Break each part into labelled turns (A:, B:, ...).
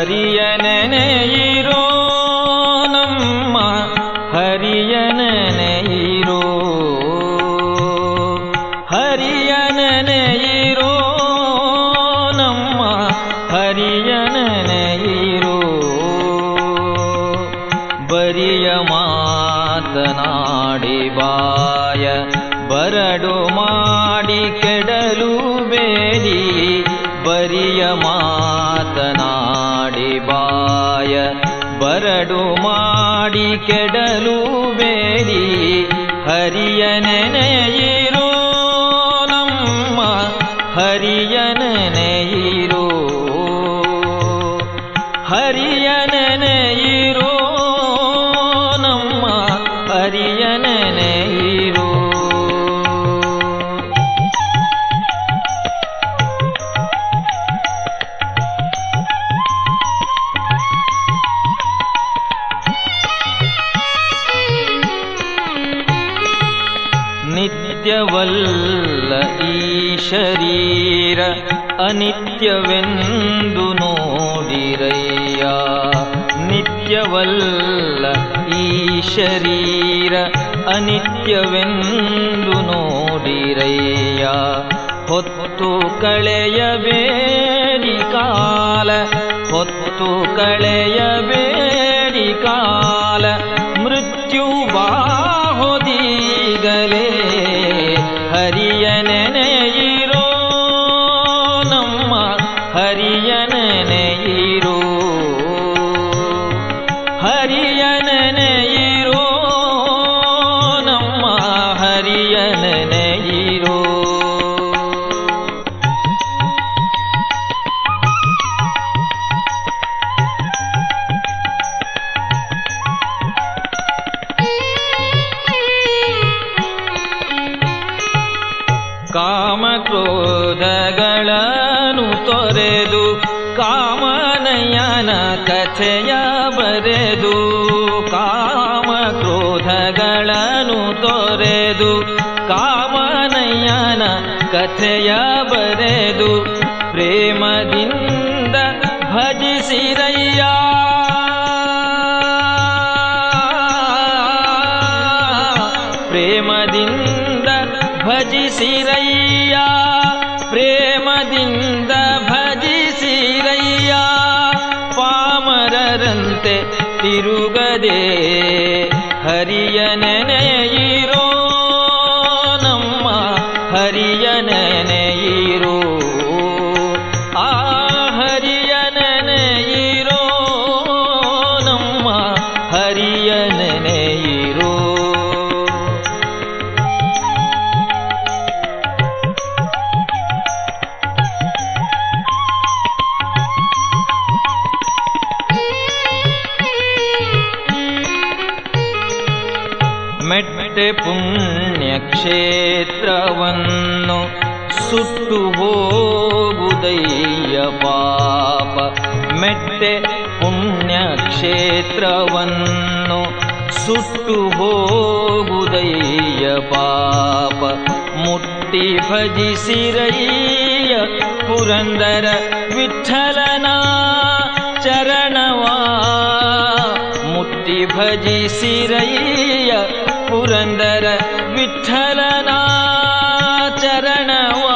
A: ಹರಿಯನೆನೆಯಿರೋ ನಮ್ಮ ಹರಿಯನೆನೆಯಿರೋ ಹರಿಯನೆನೆಯಿರೋ ನಮ್ಮ ಹರಿಯನೆನೆಯಿರೋ ಬರಿಯ ಮಾತನಾಡಿ ಬಾಯ ಬರಡು ಮಾಡಿ ಕೆಡಲು ಬೇಡಿ ಬರಿಯ ಮಾತನಾಡಿ ಬರಡು ಮಾಡಿ ಕೆಡಲು ಬೇಡಿ. ಹರಿಯ ನಮ್ಮ ಹರಿಯ ನೆನೆಯಿರೋ. ಹರಿಯ ನೆನೆಯಿರೋ ನಿತ್ಯವಲ್ಲ ಈ ಶರೀರ ಅನಿತ್ಯವೆಂದು ನೋಡಿರಯ್ಯ ನಿತ್ಯವಲ್ಲ ಈ ಶರೀರ ಅನಿತ್ಯವೆಂದು ನೋಡಿರಯ್ಯ ಹೊತ್ತು ಕಳೆಯಬೇಡಿ ಕಾಲ ಹೊತ್ತು ಕಳೆಯಬೇಡಿ ಕಾಲ ಮೃತ್ಯು ತೊರೆದು ಕಾಮನಯನ ಕಥೆಯ ಬರೆದು, ಕಾಮ ಕ್ರೋಧಗಳನ್ನು ತೊರೆದು, ಕಾಮನಯನ ಕಥೆಯ ಬರೆದು, ಪ್ರೇಮದಿಂದ ಭಜಿಸಿರಯ್ಯ. ಪ್ರೇಮದಿಂದ ಭಜಿಸಿರಯ್ಯ. ಪ್ರೇಮದಿಂದ ತಿರುಗದೆ ಹರಿಯ ನೆನೆಯಿರೋ ಮೆಟ್ಟೆ ಪುಣ್ಯ ಕ್ಷೇತ್ರವನ್ನು ಸುಟ್ಟು ಹೋಗುದಯ್ಯ ಪಾಪ ಮೆಟ್ಟೆ ಪುಣ್ಯ ಕ್ಷೇತ್ರವನ್ನು ಸುಟ್ಟು ಹೋಗುದಯ್ಯ ಪಾಪ ಮುಟ್ಟಿ ಭಜಿಸಿರಯ್ಯ ಪುರಂದರ ವಿಠಲನ ಚರಣವಾ ಮುಟ್ಟಿ ಭಜಿಸಿರಯ್ಯ पुरन्दर विठ्ठलना चरणवा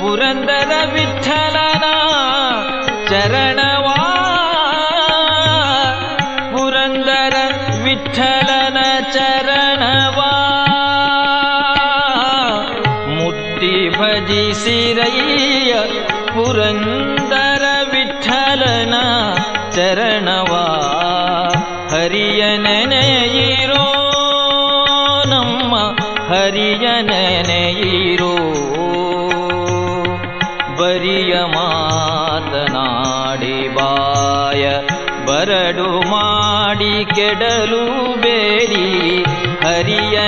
A: पुरन्दर विठ्ठलना चरणवा। पुरन्दर विठ्ठलन चरणवा। मुक्ति भजि सिरय्य पुरन्दर विठ्ठलना चरणवा। हरियन ಹರಿಯ ನೆನೆಯಿರೋ ಬರಿಯ ಮಾತನಾಡಿ ಬಾಯ ಬರಡು ಮಾಡಿ ಕೆಡಲು ಬೇಡಿ. ಹರಿಯ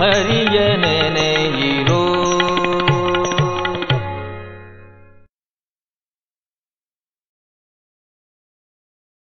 A: ಹರಿಯ ನೆನೆ